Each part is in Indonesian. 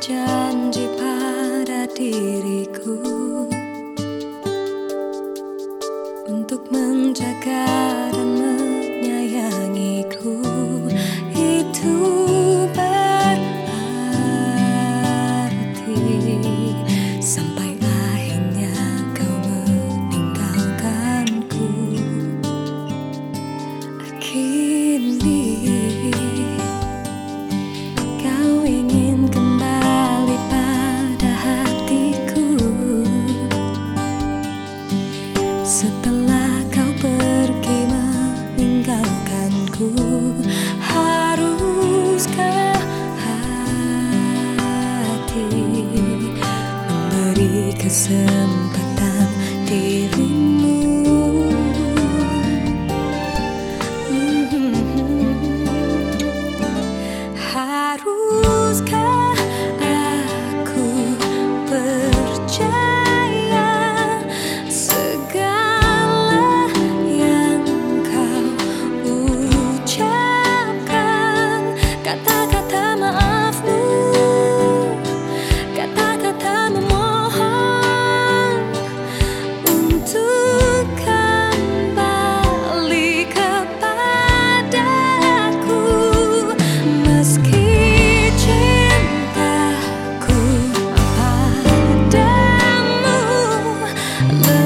berjanji pada diriku untuk menjaga kesempatan dirimu?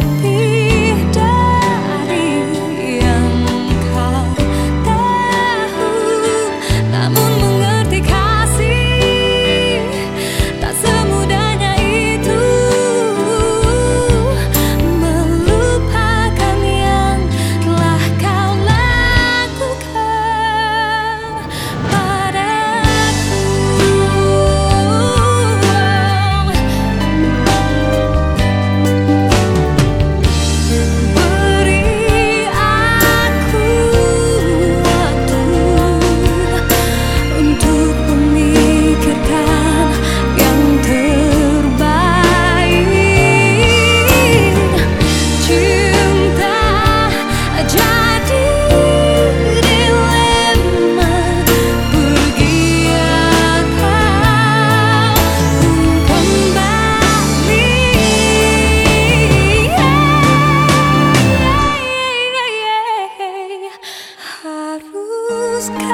love.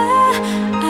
爱。